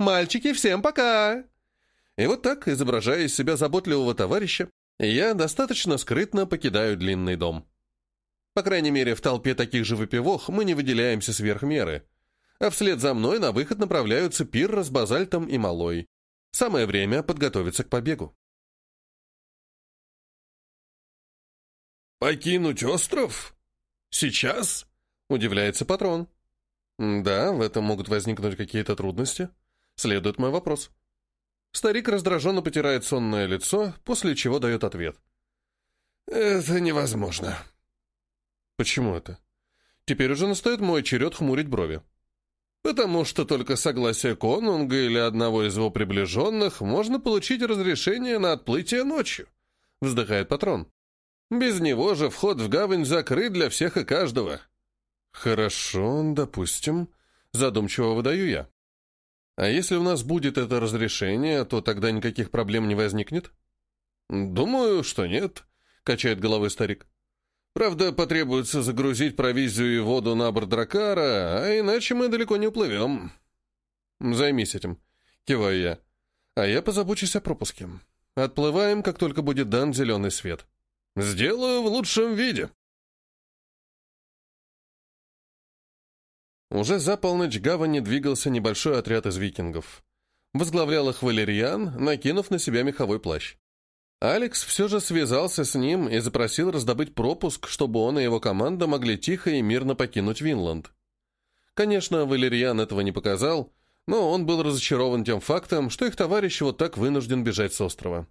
Мальчики, всем пока!» И вот так, изображая из себя заботливого товарища, я достаточно скрытно покидаю длинный дом. По крайней мере, в толпе таких же выпивох мы не выделяемся сверх меры. А вслед за мной на выход направляются Пирра с базальтом и малой. Самое время подготовиться к побегу. «Покинуть остров? Сейчас?» — удивляется патрон. «Да, в этом могут возникнуть какие-то трудности. Следует мой вопрос». Старик раздраженно потирает сонное лицо, после чего дает ответ. «Это невозможно». «Почему это?» Теперь уже настает мой черед хмурить брови. «Потому что только согласие конунга или одного из его приближенных можно получить разрешение на отплытие ночью», — вздыхает патрон. «Без него же вход в гавань закрыт для всех и каждого». «Хорошо, допустим», — задумчиво выдаю я. А если у нас будет это разрешение, то тогда никаких проблем не возникнет? Думаю, что нет, качает головой старик. Правда, потребуется загрузить провизию и воду на борт дракара, а иначе мы далеко не уплывем. Займись этим, киваю я. А я позабочусь о пропуске. Отплываем, как только будет дан зеленый свет. Сделаю в лучшем виде. Уже за полночь гавани двигался небольшой отряд из викингов. Возглавлял их Валерьян, накинув на себя меховой плащ. Алекс все же связался с ним и запросил раздобыть пропуск, чтобы он и его команда могли тихо и мирно покинуть Винланд. Конечно, Валерьян этого не показал, но он был разочарован тем фактом, что их товарищ вот так вынужден бежать с острова.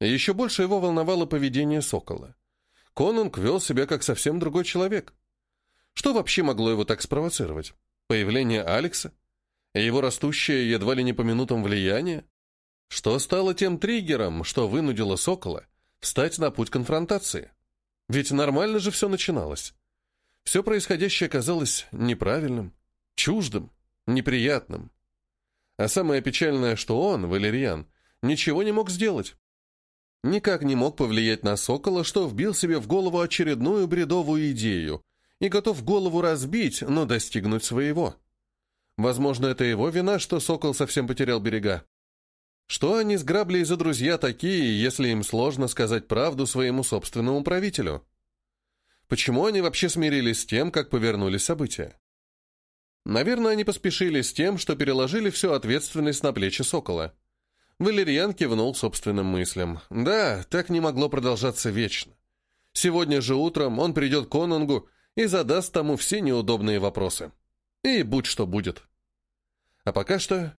Еще больше его волновало поведение Сокола. Конунг вел себя как совсем другой человек. Что вообще могло его так спровоцировать? Появление Алекса? Его растущее едва ли не по минутам влияние? Что стало тем триггером, что вынудило Сокола встать на путь конфронтации? Ведь нормально же все начиналось. Все происходящее казалось неправильным, чуждым, неприятным. А самое печальное, что он, Валерьян, ничего не мог сделать. Никак не мог повлиять на Сокола, что вбил себе в голову очередную бредовую идею, и готов голову разбить, но достигнуть своего. Возможно, это его вина, что Сокол совсем потерял берега. Что они с Граблей за друзья такие, если им сложно сказать правду своему собственному правителю? Почему они вообще смирились с тем, как повернулись события? Наверное, они поспешили с тем, что переложили всю ответственность на плечи Сокола. Валерьян кивнул собственным мыслям. Да, так не могло продолжаться вечно. Сегодня же утром он придет к Конунгу и задаст тому все неудобные вопросы. И будь что будет. А пока что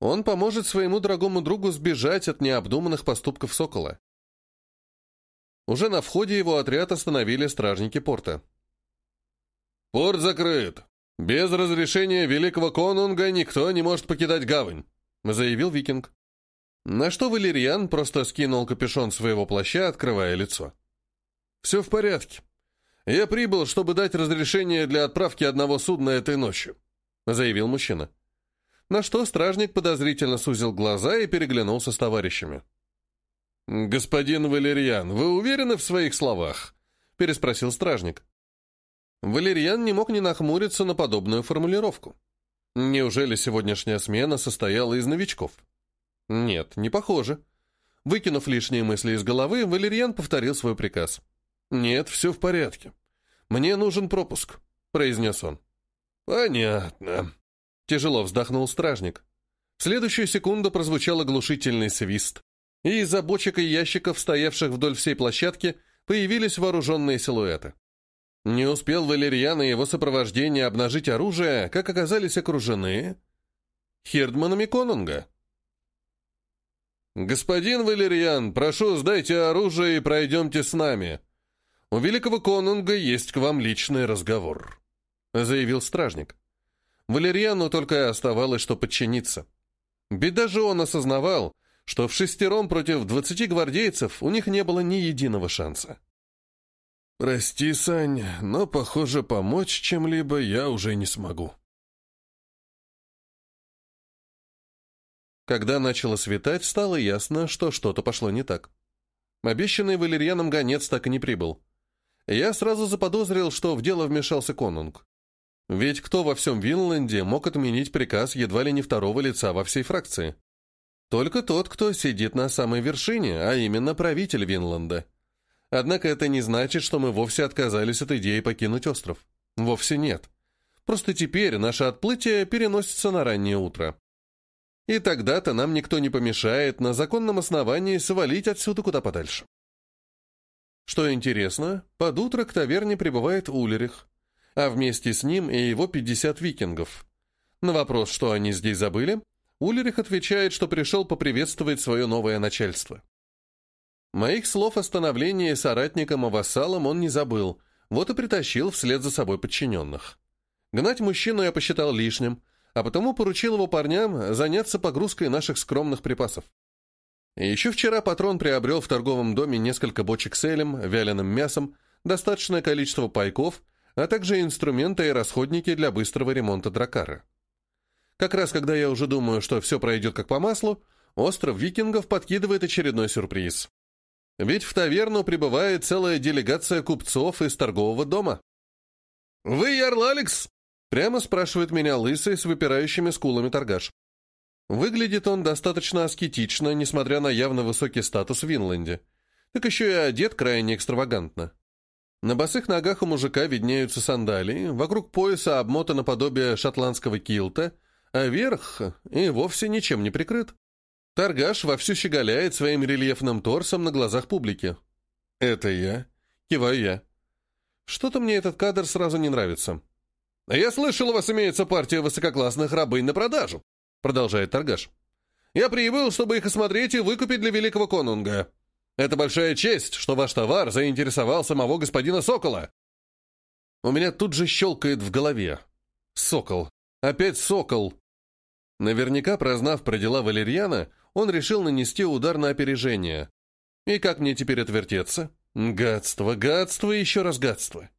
он поможет своему дорогому другу сбежать от необдуманных поступков Сокола. Уже на входе его отряд остановили стражники порта. «Порт закрыт. Без разрешения великого конунга никто не может покидать гавань», заявил викинг. На что Валерьян просто скинул капюшон своего плаща, открывая лицо. «Все в порядке. «Я прибыл, чтобы дать разрешение для отправки одного судна этой ночью», — заявил мужчина. На что стражник подозрительно сузил глаза и переглянулся с товарищами. «Господин Валерьян, вы уверены в своих словах?» — переспросил стражник. Валерьян не мог не нахмуриться на подобную формулировку. Неужели сегодняшняя смена состояла из новичков? Нет, не похоже. Выкинув лишние мысли из головы, Валерьян повторил свой приказ. «Нет, все в порядке. Мне нужен пропуск», — произнес он. «Понятно», — тяжело вздохнул стражник. В следующую секунду прозвучал оглушительный свист, и из-за бочек и ящиков, стоявших вдоль всей площадки, появились вооруженные силуэты. Не успел Валерьян и его сопровождение обнажить оружие, как оказались окружены Хердманами Конунга. «Господин Валерьян, прошу, сдайте оружие и пройдемте с нами», «У великого конунга есть к вам личный разговор», — заявил стражник. Валерьяну только оставалось, что подчиниться. Беда же он осознавал, что в шестером против двадцати гвардейцев у них не было ни единого шанса. «Прости, Сань, но, похоже, помочь чем-либо я уже не смогу». Когда начало светать, стало ясно, что что-то пошло не так. Обещанный Валерьяном гонец так и не прибыл я сразу заподозрил, что в дело вмешался конунг. Ведь кто во всем Винланде мог отменить приказ едва ли не второго лица во всей фракции? Только тот, кто сидит на самой вершине, а именно правитель Винланда. Однако это не значит, что мы вовсе отказались от идеи покинуть остров. Вовсе нет. Просто теперь наше отплытие переносится на раннее утро. И тогда-то нам никто не помешает на законном основании свалить отсюда куда подальше. Что интересно, под утро к таверне прибывает Улерих, а вместе с ним и его 50 викингов. На вопрос, что они здесь забыли, Улерих отвечает, что пришел поприветствовать свое новое начальство. Моих слов о становлении соратником и вассалом он не забыл, вот и притащил вслед за собой подчиненных. Гнать мужчину я посчитал лишним, а потому поручил его парням заняться погрузкой наших скромных припасов. Еще вчера патрон приобрел в торговом доме несколько бочек с элем, вяленым мясом, достаточное количество пайков, а также инструменты и расходники для быстрого ремонта дракара. Как раз когда я уже думаю, что все пройдет как по маслу, остров викингов подкидывает очередной сюрприз. Ведь в таверну прибывает целая делегация купцов из торгового дома. «Вы Ярл Алекс?» Прямо спрашивает меня лысый с выпирающими скулами торгаш. Выглядит он достаточно аскетично, несмотря на явно высокий статус в Винланде. Так еще и одет крайне экстравагантно. На босых ногах у мужика виднеются сандалии, вокруг пояса обмотано подобие шотландского килта, а верх и вовсе ничем не прикрыт. Торгаш вовсю щеголяет своим рельефным торсом на глазах публики. «Это я?» — киваю я. Что-то мне этот кадр сразу не нравится. «Я слышал, у вас имеется партия высококлассных рабынь на продажу», — продолжает торгаш. «Я прибыл, чтобы их осмотреть и выкупить для великого конунга. Это большая честь, что ваш товар заинтересовал самого господина Сокола». У меня тут же щелкает в голове. «Сокол. Опять сокол». Наверняка, прознав про дела Валерьяна, он решил нанести удар на опережение. И как мне теперь отвертеться? Гадство, гадство и еще раз гадство.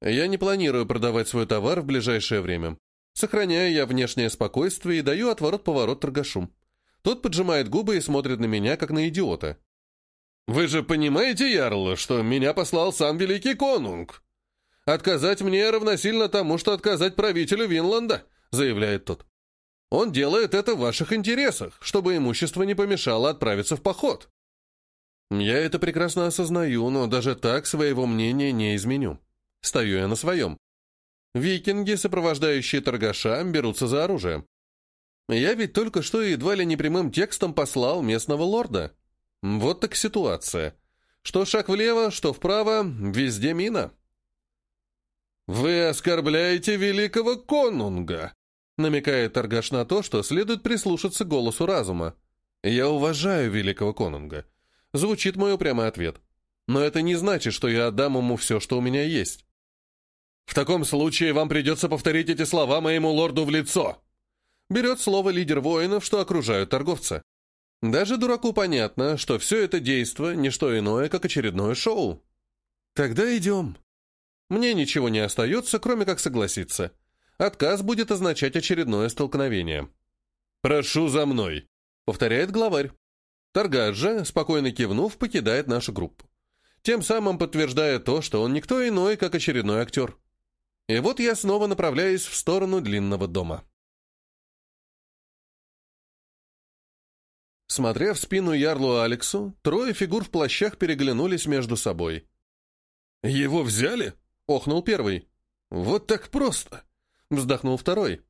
Я не планирую продавать свой товар в ближайшее время. Сохраняю я внешнее спокойствие и даю отворот-поворот торгашу. Тот поджимает губы и смотрит на меня, как на идиота. «Вы же понимаете, Ярл, что меня послал сам великий конунг? Отказать мне равносильно тому, что отказать правителю Винланда», — заявляет тот. «Он делает это в ваших интересах, чтобы имущество не помешало отправиться в поход». Я это прекрасно осознаю, но даже так своего мнения не изменю. Стою я на своем. Викинги, сопровождающие торгаша, берутся за оружие. Я ведь только что едва ли не прямым текстом послал местного лорда. Вот так ситуация. Что шаг влево, что вправо, везде мина. «Вы оскорбляете великого конунга», намекает торгаш на то, что следует прислушаться голосу разума. «Я уважаю великого конунга», звучит мой упрямый ответ. Но это не значит, что я отдам ему все, что у меня есть. В таком случае вам придется повторить эти слова моему лорду в лицо. Берет слово лидер воинов, что окружают торговца. Даже дураку понятно, что все это действо – не что иное, как очередное шоу. Тогда идем. Мне ничего не остается, кроме как согласиться. Отказ будет означать очередное столкновение. «Прошу за мной», — повторяет главарь. Торгаш же, спокойно кивнув, покидает нашу группу. Тем самым подтверждая то, что он никто иной, как очередной актер. И вот я снова направляюсь в сторону длинного дома. Смотря в спину Ярлу Алексу, трое фигур в плащах переглянулись между собой. «Его взяли?» — охнул первый. «Вот так просто!» — вздохнул второй.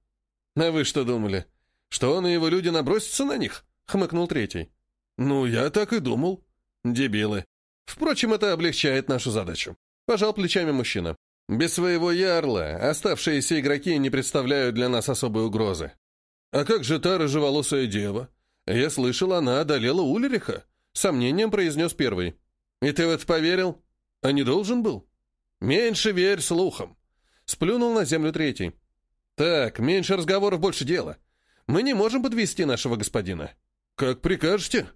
«А вы что думали? Что он и его люди набросятся на них?» — хмыкнул третий. «Ну, я так и думал. Дебилы. Впрочем, это облегчает нашу задачу». Пожал плечами мужчина. Без своего ярла оставшиеся игроки не представляют для нас особой угрозы. А как же та рыжеволосая дева? Я слышал, она одолела Улериха. Сомнением произнес первый. И ты в это поверил? А не должен был? Меньше верь слухам. Сплюнул на землю третий. Так, меньше разговоров, больше дела. Мы не можем подвести нашего господина. Как прикажете.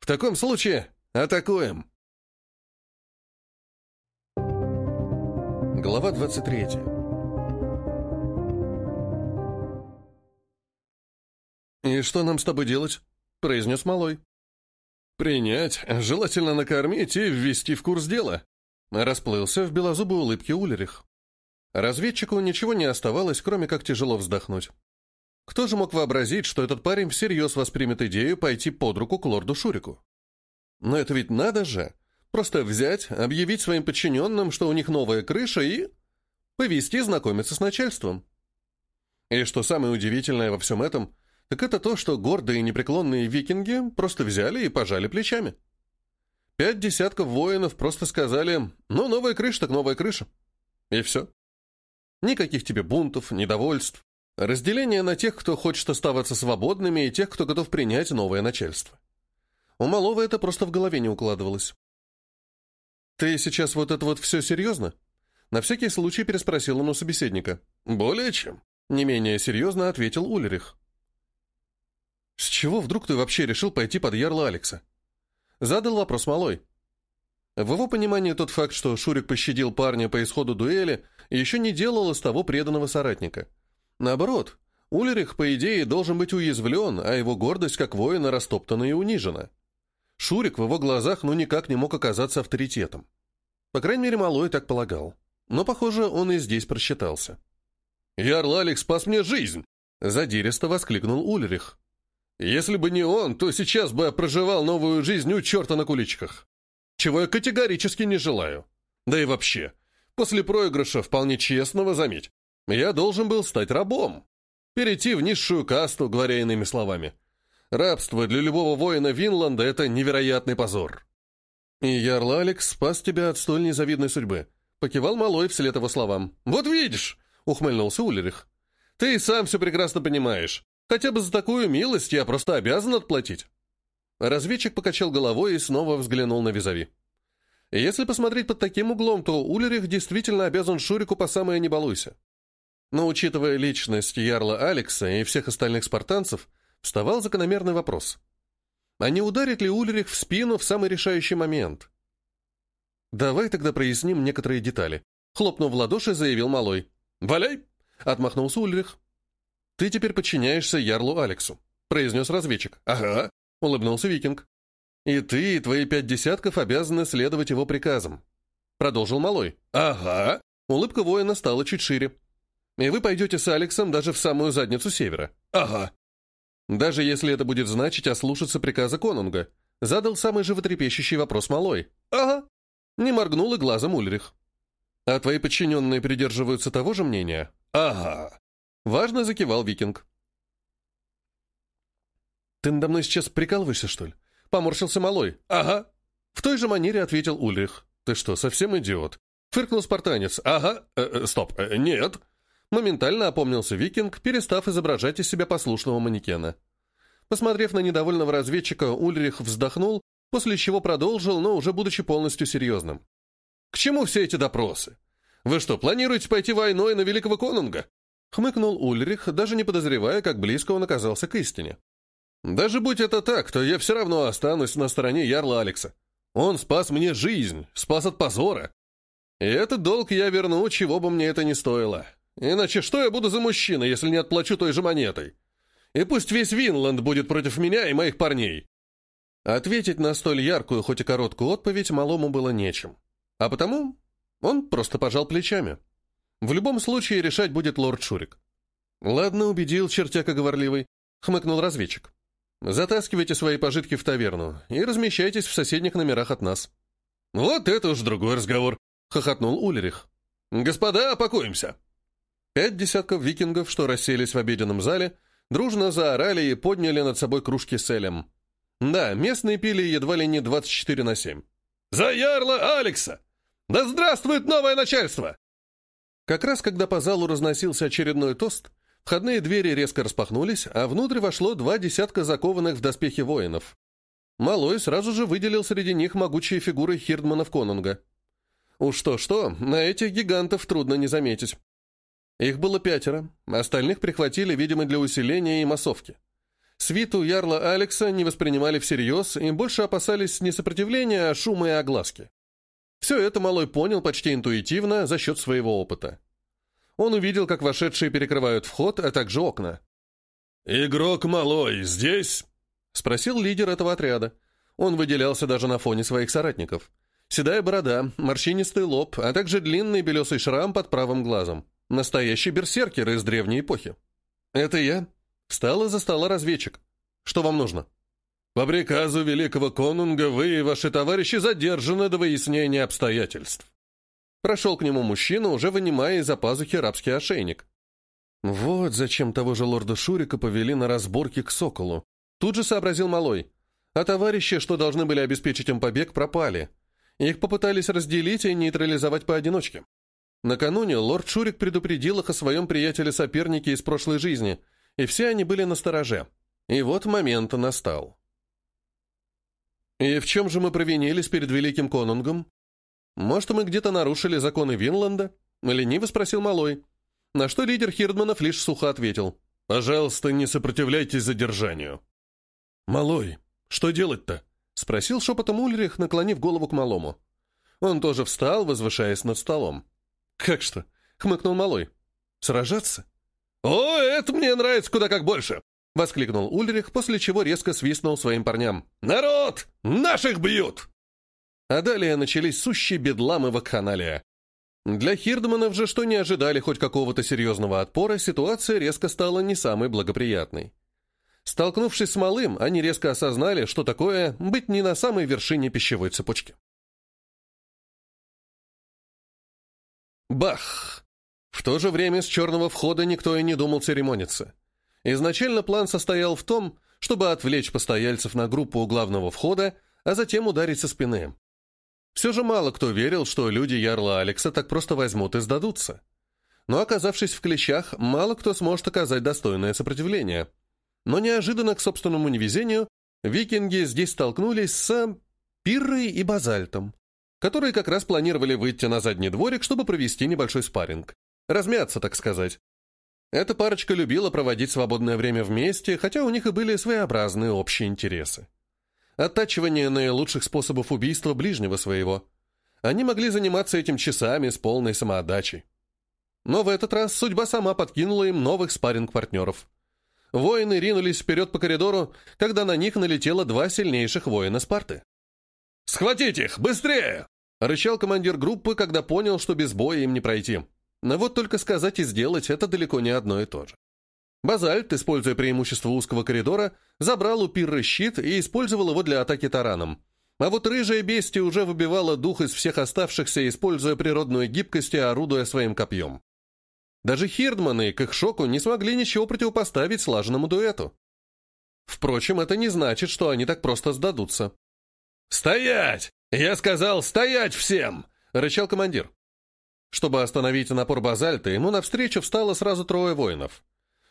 В таком случае атакуем. Глава 23. «И что нам с тобой делать?» — произнес Малой. «Принять, желательно накормить и ввести в курс дела», — расплылся в белозубой улыбке Улерих. Разведчику ничего не оставалось, кроме как тяжело вздохнуть. Кто же мог вообразить, что этот парень всерьез воспримет идею пойти под руку к лорду Шурику? Но это ведь надо же! Просто взять, объявить своим подчиненным, что у них новая крыша, и повести знакомиться с начальством. И что самое удивительное во всем этом, так это то, что гордые и непреклонные викинги просто взяли и пожали плечами. Пять десятков воинов просто сказали «ну, новая крыша, так новая крыша». И все. Никаких тебе бунтов, недовольств. Разделение на тех, кто хочет оставаться свободными, и тех, кто готов принять новое начальство. У малого это просто в голове не укладывалось. «Ты сейчас вот это вот все серьезно?» На всякий случай переспросил он у собеседника. «Более чем», — не менее серьезно ответил Ульрих. «С чего вдруг ты вообще решил пойти под ярла Алекса?» Задал вопрос малой. В его понимании тот факт, что Шурик пощадил парня по исходу дуэли, еще не делал из того преданного соратника. Наоборот, Ульрих, по идее, должен быть уязвлен, а его гордость как воина растоптана и унижена. Шурик в его глазах ну никак не мог оказаться авторитетом. По крайней мере, Малой так полагал. Но, похоже, он и здесь просчитался. «Ярл Алекс спас мне жизнь!» Задиристо воскликнул Ульрих. «Если бы не он, то сейчас бы я проживал новую жизнь у черта на куличках. Чего я категорически не желаю. Да и вообще, после проигрыша, вполне честного, заметь, я должен был стать рабом. Перейти в низшую касту, говоря иными словами. Рабство для любого воина Винланда — это невероятный позор. И Ярл Алекс спас тебя от столь незавидной судьбы. Покивал Малой вслед его словам. «Вот видишь!» — ухмыльнулся Ульрих. «Ты и сам все прекрасно понимаешь. Хотя бы за такую милость я просто обязан отплатить». Разведчик покачал головой и снова взглянул на визави. Если посмотреть под таким углом, то Ульрих действительно обязан Шурику по самое не балуйся. Но учитывая личность Ярла Алекса и всех остальных спартанцев, вставал закономерный вопрос. А не ударит ли Ульрих в спину в самый решающий момент? Давай тогда проясним некоторые детали. Хлопнув в ладоши, заявил Малой. «Валяй!» — отмахнулся Ульрих. «Ты теперь подчиняешься Ярлу Алексу», — произнес разведчик. «Ага», — улыбнулся Викинг. «И ты, и твои пять десятков обязаны следовать его приказам», — продолжил Малой. «Ага». Улыбка воина стала чуть шире. «И вы пойдете с Алексом даже в самую задницу севера». «Ага». Даже если это будет значить ослушаться приказа Конунга, задал самый животрепещущий вопрос Малой. «Ага». Не моргнул и глазом Ульрих. «А твои подчиненные придерживаются того же мнения?» «Ага». Важно закивал Викинг. «Ты надо мной сейчас прикалываешься, что ли?» Поморщился Малой. «Ага». В той же манере ответил Ульрих. «Ты что, совсем идиот?» Фыркнул спартанец. «Ага. Э, э, стоп. Э, нет». Моментально опомнился викинг, перестав изображать из себя послушного манекена. Посмотрев на недовольного разведчика, Ульрих вздохнул, после чего продолжил, но уже будучи полностью серьезным. «К чему все эти допросы? Вы что, планируете пойти войной на Великого Конунга?» Хмыкнул Ульрих, даже не подозревая, как близко он оказался к истине. «Даже будь это так, то я все равно останусь на стороне Ярла Алекса. Он спас мне жизнь, спас от позора. И этот долг я верну, чего бы мне это ни стоило. Иначе что я буду за мужчина, если не отплачу той же монетой? И пусть весь Винланд будет против меня и моих парней». Ответить на столь яркую, хоть и короткую отповедь малому было нечем. А потому он просто пожал плечами. В любом случае решать будет лорд Шурик. «Ладно, убедил чертяка говорливый», — хмыкнул разведчик. «Затаскивайте свои пожитки в таверну и размещайтесь в соседних номерах от нас». «Вот это уж другой разговор», — хохотнул Ульрих. «Господа, опакуемся!» Пять десятков викингов, что расселись в обеденном зале, дружно заорали и подняли над собой кружки с элем. Да, местные пили едва ли не 24 на 7. «За ярла Алекса! Да здравствует новое начальство!» Как раз когда по залу разносился очередной тост, входные двери резко распахнулись, а внутрь вошло два десятка закованных в доспехи воинов. Малой сразу же выделил среди них могучие фигуры Хирдманов Конунга. Уж что-что, на этих гигантов трудно не заметить. Их было пятеро, остальных прихватили, видимо, для усиления и массовки. Свиту Ярла Алекса не воспринимали всерьез и больше опасались не сопротивления, а шума и огласки. Все это Малой понял почти интуитивно за счет своего опыта. Он увидел, как вошедшие перекрывают вход, а также окна. «Игрок Малой здесь?» — спросил лидер этого отряда. Он выделялся даже на фоне своих соратников. Седая борода, морщинистый лоб, а также длинный белесый шрам под правым глазом. Настоящий берсеркер из древней эпохи. «Это я?» Встал из-за стола разведчик. «Что вам нужно?» «По приказу великого конунга вы и ваши товарищи задержаны до выяснения обстоятельств». Прошел к нему мужчина, уже вынимая из-за пазухи рабский ошейник. Вот зачем того же лорда Шурика повели на разборки к Соколу. Тут же сообразил Малой. А товарищи, что должны были обеспечить им побег, пропали. Их попытались разделить и нейтрализовать поодиночке. Накануне лорд Шурик предупредил их о своем приятеле-сопернике из прошлой жизни, и все они были на стороже. И вот момент настал. «И в чем же мы провинились перед великим конунгом? Может, мы где-то нарушили законы Винланда?» — лениво спросил Малой. На что лидер Хирдманов лишь сухо ответил. «Пожалуйста, не сопротивляйтесь задержанию». «Малой, что делать-то?» — спросил шепотом Ульрих, наклонив голову к малому. Он тоже встал, возвышаясь над столом. «Как что?» — хмыкнул малой. «Сражаться?» «О, это мне нравится куда как больше!» — воскликнул Ульрих, после чего резко свистнул своим парням. «Народ! Наших бьют!» А далее начались сущие бедламы вакханалия. Для Хирдманов же, что не ожидали хоть какого-то серьезного отпора, ситуация резко стала не самой благоприятной. Столкнувшись с малым, они резко осознали, что такое быть не на самой вершине пищевой цепочки. Бах! В то же время с черного входа никто и не думал церемониться. Изначально план состоял в том, чтобы отвлечь постояльцев на группу у главного входа, а затем ударить со спины. Все же мало кто верил, что люди Ярла Алекса так просто возьмут и сдадутся. Но оказавшись в клещах, мало кто сможет оказать достойное сопротивление. Но неожиданно, к собственному невезению, викинги здесь столкнулись с Пиррой и Базальтом которые как раз планировали выйти на задний дворик, чтобы провести небольшой спарринг. Размяться, так сказать. Эта парочка любила проводить свободное время вместе, хотя у них и были своеобразные общие интересы. Оттачивание наилучших способов убийства ближнего своего. Они могли заниматься этим часами с полной самоотдачей. Но в этот раз судьба сама подкинула им новых спарринг-партнеров. Воины ринулись вперед по коридору, когда на них налетело два сильнейших воина Спарты. «Схватить их! Быстрее!» Рычал командир группы, когда понял, что без боя им не пройти. Но вот только сказать и сделать — это далеко не одно и то же. Базальт, используя преимущество узкого коридора, забрал у Пирры щит и использовал его для атаки тараном. А вот рыжая бестия уже выбивала дух из всех оставшихся, используя природную гибкость и орудуя своим копьем. Даже Хирдманы, к их шоку, не смогли ничего противопоставить слаженному дуэту. Впрочем, это не значит, что они так просто сдадутся. «Стоять! Я сказал, стоять всем!» — рычал командир. Чтобы остановить напор базальта, ему навстречу встало сразу трое воинов.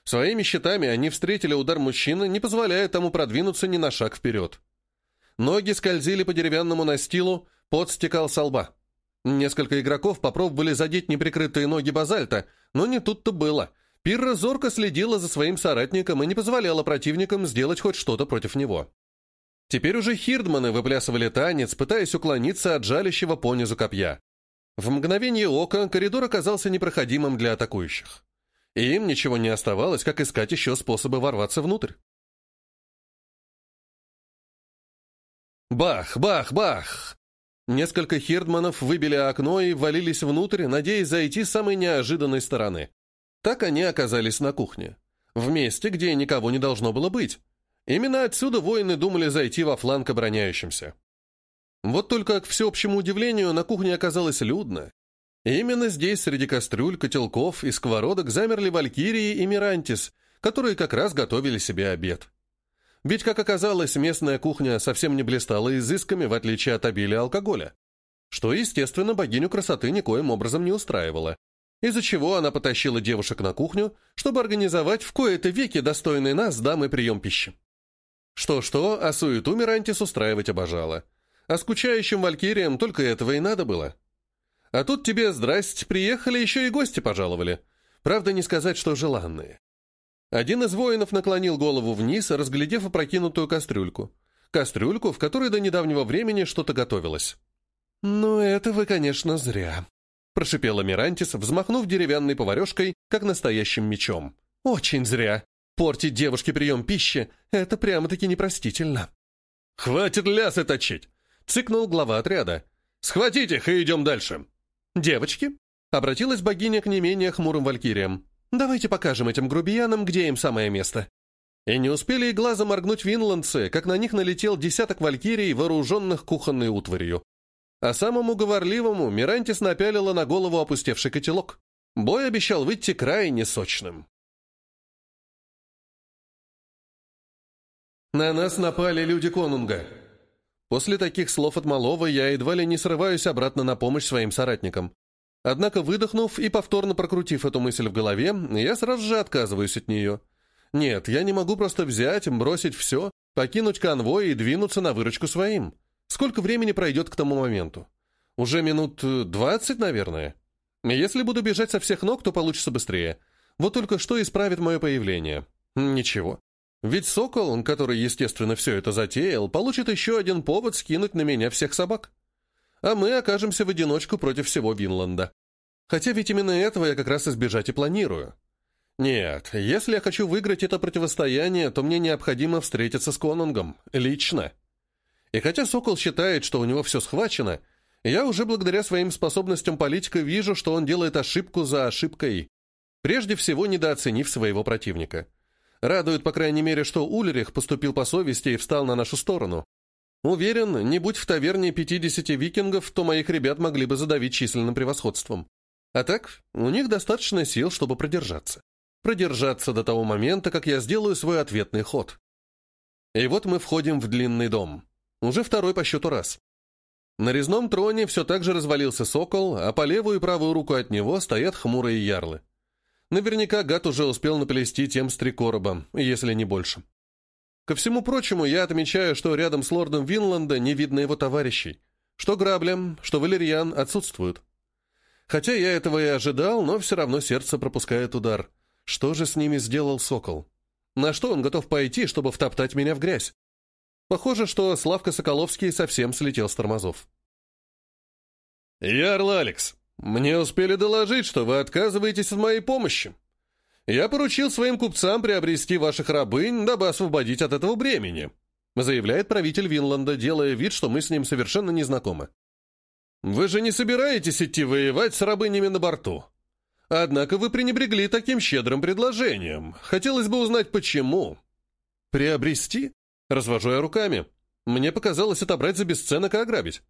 Своими щитами они встретили удар мужчины, не позволяя тому продвинуться ни на шаг вперед. Ноги скользили по деревянному настилу, пот стекал со лба. Несколько игроков попробовали задеть неприкрытые ноги базальта, но не тут-то было. Пирра зорко следила за своим соратником и не позволяла противникам сделать хоть что-то против него. Теперь уже хирдманы выплясывали танец, пытаясь уклониться от жалящего понизу копья. В мгновение ока коридор оказался непроходимым для атакующих. И им ничего не оставалось, как искать еще способы ворваться внутрь. Бах, бах, бах! Несколько хирдманов выбили окно и ввалились внутрь, надеясь зайти с самой неожиданной стороны. Так они оказались на кухне. В месте, где никого не должно было быть. Именно отсюда воины думали зайти во фланг обороняющимся. Вот только, к всеобщему удивлению, на кухне оказалось людно. И именно здесь, среди кастрюль, котелков и сковородок, замерли Валькирии и Мирантис, которые как раз готовили себе обед. Ведь, как оказалось, местная кухня совсем не блистала изысками, в отличие от обилия алкоголя. Что, естественно, богиню красоты никоим образом не устраивало. Из-за чего она потащила девушек на кухню, чтобы организовать в кои-то веки достойный нас дамы прием пищи. Что-что, а суету Мирантис устраивать обожала. А скучающим валькириям только этого и надо было. А тут тебе, здрасте, приехали, еще и гости пожаловали. Правда, не сказать, что желанные. Один из воинов наклонил голову вниз, разглядев опрокинутую кастрюльку. Кастрюльку, в которой до недавнего времени что-то готовилось. «Ну, это вы, конечно, зря», — прошипела Мирантис, взмахнув деревянной поварешкой, как настоящим мечом. «Очень зря. Портить девушке прием пищи — это прямо-таки непростительно. «Хватит лясы точить!» — цыкнул глава отряда. Схватить их и идем дальше!» «Девочки!» — обратилась богиня к не менее хмурым валькириям. «Давайте покажем этим грубиянам, где им самое место». И не успели и глаза моргнуть винландцы, как на них налетел десяток валькирий, вооруженных кухонной утварью. А самому говорливому Мирантис напялила на голову опустевший котелок. Бой обещал выйти крайне сочным. «На нас напали люди Конунга». После таких слов от малого я едва ли не срываюсь обратно на помощь своим соратникам. Однако, выдохнув и повторно прокрутив эту мысль в голове, я сразу же отказываюсь от нее. Нет, я не могу просто взять, бросить все, покинуть конвой и двинуться на выручку своим. Сколько времени пройдет к тому моменту? Уже минут э, двадцать, наверное. Если буду бежать со всех ног, то получится быстрее. Вот только что исправит мое появление. Ничего. Ведь Сокол, который, естественно, все это затеял, получит еще один повод скинуть на меня всех собак. А мы окажемся в одиночку против всего Винланда. Хотя ведь именно этого я как раз избежать и планирую. Нет, если я хочу выиграть это противостояние, то мне необходимо встретиться с Конунгом. Лично. И хотя Сокол считает, что у него все схвачено, я уже благодаря своим способностям политика вижу, что он делает ошибку за ошибкой, прежде всего недооценив своего противника. Радует, по крайней мере, что Ульрих поступил по совести и встал на нашу сторону. Уверен, не будь в таверне 50 викингов, то моих ребят могли бы задавить численным превосходством. А так, у них достаточно сил, чтобы продержаться. Продержаться до того момента, как я сделаю свой ответный ход. И вот мы входим в длинный дом. Уже второй по счету раз. На резном троне все так же развалился сокол, а по левую и правую руку от него стоят хмурые ярлы. Наверняка гад уже успел наплести тем с три короба, если не больше. Ко всему прочему, я отмечаю, что рядом с лордом Винланда не видно его товарищей. Что Грабля, что Валерьян отсутствуют. Хотя я этого и ожидал, но все равно сердце пропускает удар. Что же с ними сделал Сокол? На что он готов пойти, чтобы втоптать меня в грязь? Похоже, что Славка Соколовский совсем слетел с тормозов. «Ярл Алекс, мне успели доложить, что вы отказываетесь от моей помощи. Я поручил своим купцам приобрести ваших рабынь, дабы освободить от этого бремени», заявляет правитель Винланда, делая вид, что мы с ним совершенно не знакомы. «Вы же не собираетесь идти воевать с рабынями на борту? Однако вы пренебрегли таким щедрым предложением. Хотелось бы узнать, почему». «Приобрести?» Развожу я руками. Мне показалось отобрать за бесценок и ограбить.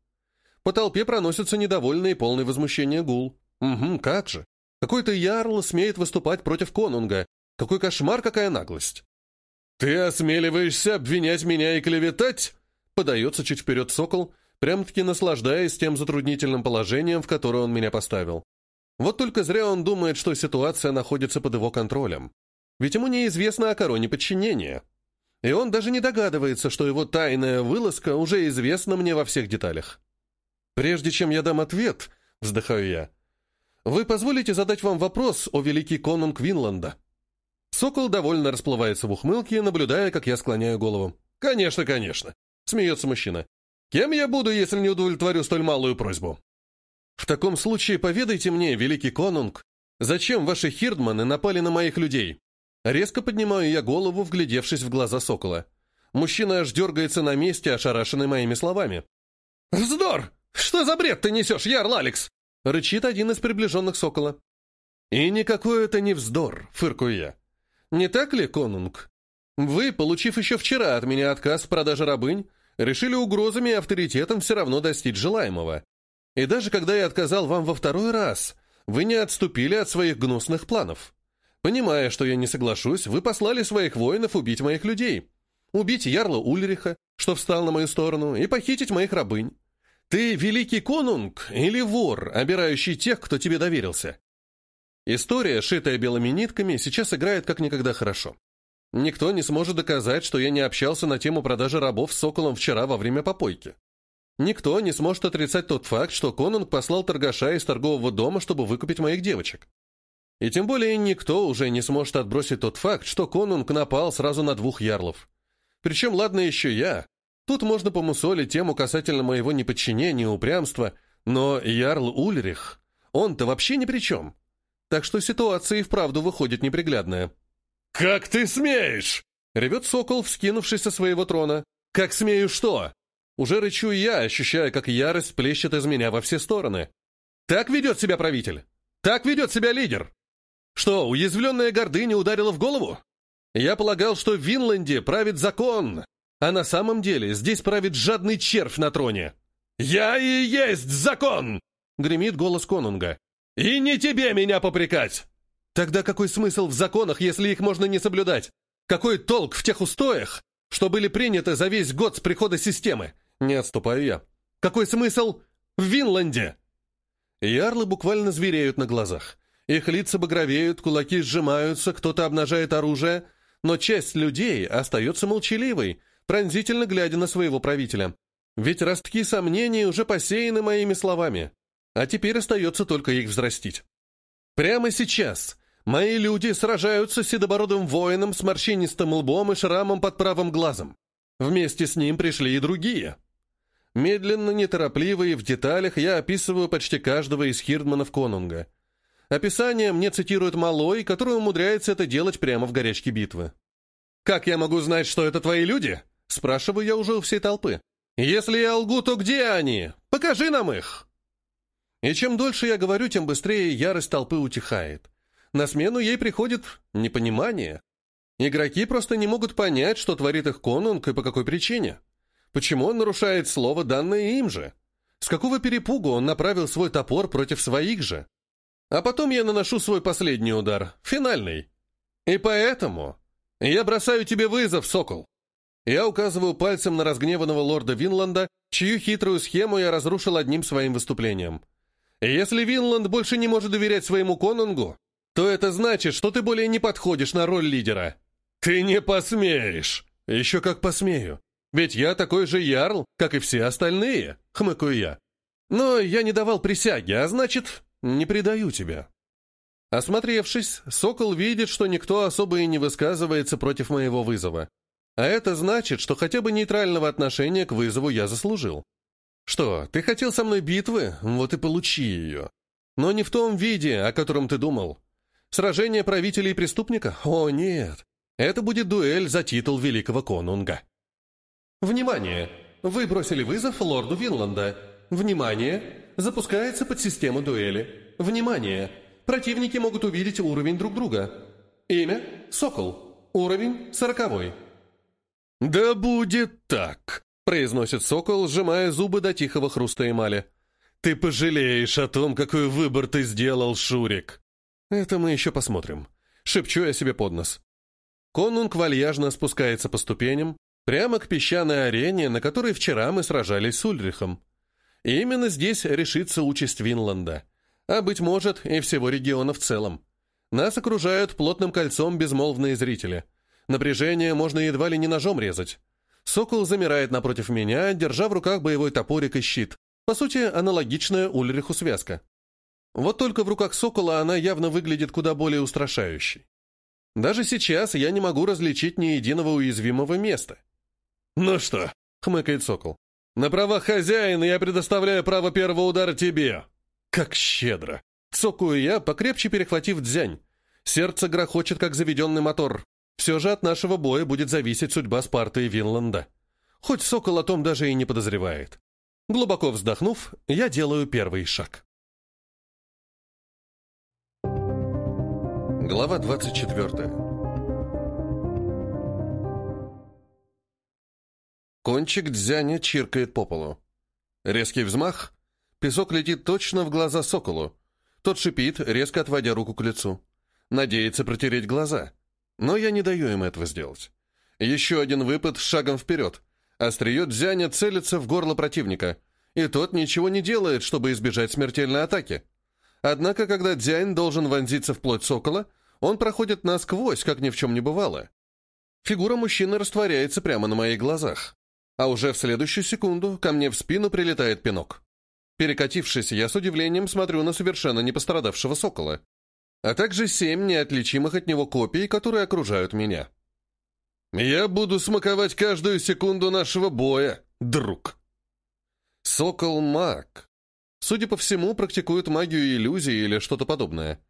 По толпе проносится недовольный и полный возмущения гул. Угу, как же. Какой-то ярл смеет выступать против конунга. Какой кошмар, какая наглость. «Ты осмеливаешься обвинять меня и клеветать?» Подается чуть вперед сокол, прям-таки наслаждаясь тем затруднительным положением, в которое он меня поставил. Вот только зря он думает, что ситуация находится под его контролем. Ведь ему неизвестно о короне подчинения. И он даже не догадывается, что его тайная вылазка уже известна мне во всех деталях. «Прежде чем я дам ответ», — вздыхаю я, — «вы позволите задать вам вопрос о великий конунг Винланда?» Сокол довольно расплывается в ухмылке, наблюдая, как я склоняю голову. «Конечно, конечно», — смеется мужчина. «Кем я буду, если не удовлетворю столь малую просьбу?» «В таком случае поведайте мне, великий конунг, зачем ваши хирдманы напали на моих людей?» Резко поднимаю я голову, вглядевшись в глаза сокола. Мужчина аж дергается на месте, ошарашенный моими словами. «Вздор! Что за бред ты несешь, Ярл Алекс?» — рычит один из приближенных сокола. «И никакой это не вздор», — фыркую я. «Не так ли, конунг? Вы, получив еще вчера от меня отказ в продаже рабынь, решили угрозами и авторитетом все равно достичь желаемого. И даже когда я отказал вам во второй раз, вы не отступили от своих гнусных планов. Понимая, что я не соглашусь, вы послали своих воинов убить моих людей. Убить ярла Ульриха, что встал на мою сторону, и похитить моих рабынь. Ты великий конунг или вор, обирающий тех, кто тебе доверился? История, шитая белыми нитками, сейчас играет как никогда хорошо. Никто не сможет доказать, что я не общался на тему продажи рабов с Соколом вчера во время попойки. Никто не сможет отрицать тот факт, что Конунг послал торгаша из торгового дома, чтобы выкупить моих девочек. И тем более никто уже не сможет отбросить тот факт, что конунг напал сразу на двух ярлов. Причем, ладно еще я. Тут можно помусолить тему касательно моего неподчинения и упрямства, но ярл Ульрих, он-то вообще ни при чем. Так что ситуация и вправду выходит неприглядная. «Как ты смеешь?» — ревет сокол, вскинувшись со своего трона. «Как смею что?» Уже рычу я, ощущая, как ярость плещет из меня во все стороны. Так ведет себя правитель? Так ведет себя лидер? Что, уязвленная гордыня ударила в голову? Я полагал, что в Винланде правит закон, а на самом деле здесь правит жадный червь на троне. «Я и есть закон!» — гремит голос конунга. «И не тебе меня попрекать!» Тогда какой смысл в законах, если их можно не соблюдать? Какой толк в тех устоях, что были приняты за весь год с прихода системы? Не отступаю я. Какой смысл в Винланде? Ярлы буквально звереют на глазах. Их лица багровеют, кулаки сжимаются, кто-то обнажает оружие, но часть людей остается молчаливой, пронзительно глядя на своего правителя. Ведь ростки сомнений уже посеяны моими словами, а теперь остается только их взрастить. Прямо сейчас Мои люди сражаются с седобородым воином с морщинистым лбом и шрамом под правым глазом. Вместе с ним пришли и другие. Медленно, неторопливо и в деталях я описываю почти каждого из хирдманов Конунга. Описание мне цитирует Малой, который умудряется это делать прямо в горячке битвы. «Как я могу знать, что это твои люди?» Спрашиваю я уже у всей толпы. «Если я лгу, то где они? Покажи нам их!» И чем дольше я говорю, тем быстрее ярость толпы утихает. На смену ей приходит непонимание. Игроки просто не могут понять, что творит их конунг и по какой причине. Почему он нарушает слово, данное им же? С какого перепугу он направил свой топор против своих же? А потом я наношу свой последний удар, финальный. И поэтому я бросаю тебе вызов, сокол. Я указываю пальцем на разгневанного лорда Винланда, чью хитрую схему я разрушил одним своим выступлением. Если Винланд больше не может доверять своему конунгу, то это значит, что ты более не подходишь на роль лидера. Ты не посмеешь. Еще как посмею. Ведь я такой же ярл, как и все остальные, хмыкаю я. Но я не давал присяги, а значит, не предаю тебя. Осмотревшись, Сокол видит, что никто особо и не высказывается против моего вызова. А это значит, что хотя бы нейтрального отношения к вызову я заслужил. Что, ты хотел со мной битвы? Вот и получи ее. Но не в том виде, о котором ты думал. Сражение правителя и преступника? О, нет. Это будет дуэль за титул великого конунга. Внимание! Вы бросили вызов лорду Винланда. Внимание! Запускается подсистема дуэли. Внимание! Противники могут увидеть уровень друг друга. Имя – Сокол. Уровень – сороковой. «Да будет так», – произносит Сокол, сжимая зубы до тихого хруста эмали. «Ты пожалеешь о том, какой выбор ты сделал, Шурик». «Это мы еще посмотрим», — шепчу я себе под нос. Конунг вальяжно спускается по ступеням, прямо к песчаной арене, на которой вчера мы сражались с Ульрихом. И именно здесь решится участь Винланда, а, быть может, и всего региона в целом. Нас окружают плотным кольцом безмолвные зрители. Напряжение можно едва ли не ножом резать. Сокол замирает напротив меня, держа в руках боевой топорик и щит. По сути, аналогичная Ульриху связка. Вот только в руках сокола она явно выглядит куда более устрашающей. Даже сейчас я не могу различить ни единого уязвимого места. «Ну что?» — хмыкает сокол. «На правах хозяина я предоставляю право первого удара тебе!» «Как щедро!» Цокую я, покрепче перехватив дзянь. Сердце грохочет, как заведенный мотор. Все же от нашего боя будет зависеть судьба Спарты и Винланда. Хоть сокол о том даже и не подозревает. Глубоко вздохнув, я делаю первый шаг. Глава 24 Кончик дзяня чиркает по полу. Резкий взмах. Песок летит точно в глаза соколу. Тот шипит, резко отводя руку к лицу. Надеется протереть глаза. Но я не даю им этого сделать. Еще один выпад с шагом вперед. Острие дзяня целится в горло противника. И тот ничего не делает, чтобы избежать смертельной атаки. Однако, когда дзянь должен вонзиться в плоть сокола, он проходит насквозь, как ни в чем не бывало. Фигура мужчины растворяется прямо на моих глазах. А уже в следующую секунду ко мне в спину прилетает пинок. Перекатившись, я с удивлением смотрю на совершенно не пострадавшего сокола, а также семь неотличимых от него копий, которые окружают меня. «Я буду смаковать каждую секунду нашего боя, друг!» Сокол-маг. Судя по всему, практикует магию иллюзии или что-то подобное.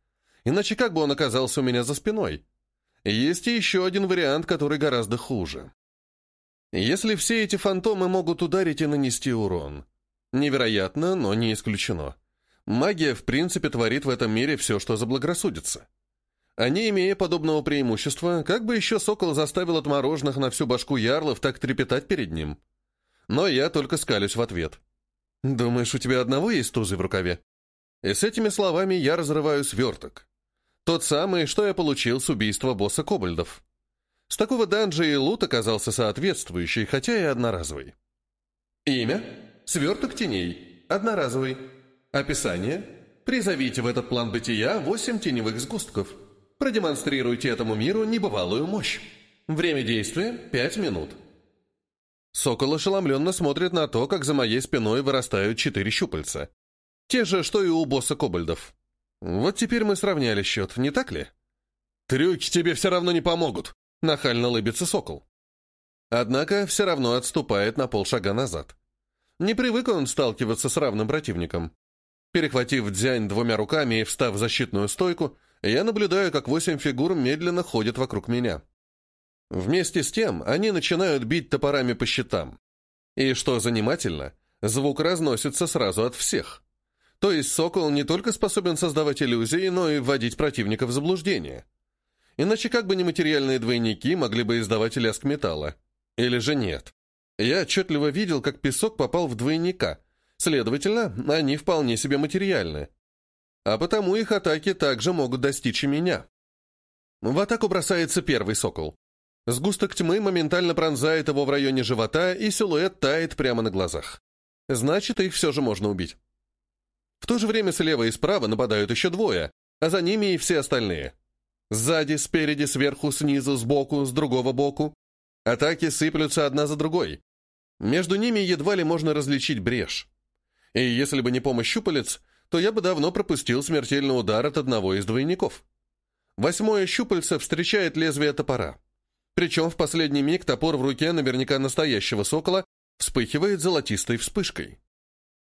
Иначе как бы он оказался у меня за спиной? Есть и еще один вариант, который гораздо хуже. Если все эти фантомы могут ударить и нанести урон. Невероятно, но не исключено. Магия, в принципе, творит в этом мире все, что заблагорассудится. А не имея подобного преимущества, как бы еще сокол заставил отмороженных на всю башку ярлов так трепетать перед ним? Но я только скалюсь в ответ. «Думаешь, у тебя одного есть тузы в рукаве?» И с этими словами я разрываю сверток. Тот самый, что я получил с убийства босса Кобальдов. С такого данжа и лут оказался соответствующий, хотя и одноразовый. Имя – сверток теней, одноразовый. Описание – призовите в этот план бытия восемь теневых сгустков. Продемонстрируйте этому миру небывалую мощь. Время действия – пять минут. Сокол ошеломленно смотрит на то, как за моей спиной вырастают четыре щупальца. Те же, что и у босса Кобальдов. Вот теперь мы сравняли счет, не так ли? «Трюки тебе все равно не помогут», — нахально лыбится сокол. Однако все равно отступает на полшага назад. Не привык он сталкиваться с равным противником. Перехватив дзянь двумя руками и встав в защитную стойку, я наблюдаю, как восемь фигур медленно ходят вокруг меня. Вместе с тем они начинают бить топорами по щитам. И что занимательно, звук разносится сразу от всех. То есть сокол не только способен создавать иллюзии, но и вводить противника в заблуждение. Иначе как бы нематериальные двойники могли бы издавать лязг металла? Или же нет? Я отчетливо видел, как песок попал в двойника. Следовательно, они вполне себе материальны. А потому их атаки также могут достичь и меня. В атаку бросается первый сокол. Сгусток тьмы моментально пронзает его в районе живота, и силуэт тает прямо на глазах. Значит, их все же можно убить. В то же время слева и справа нападают еще двое, а за ними и все остальные. Сзади, спереди, сверху, снизу, сбоку, с другого боку. Атаки сыплются одна за другой. Между ними едва ли можно различить брешь. И если бы не помощь щупалец, то я бы давно пропустил смертельный удар от одного из двойников. Восьмое щупальце встречает лезвие топора. Причем в последний миг топор в руке наверняка настоящего сокола вспыхивает золотистой вспышкой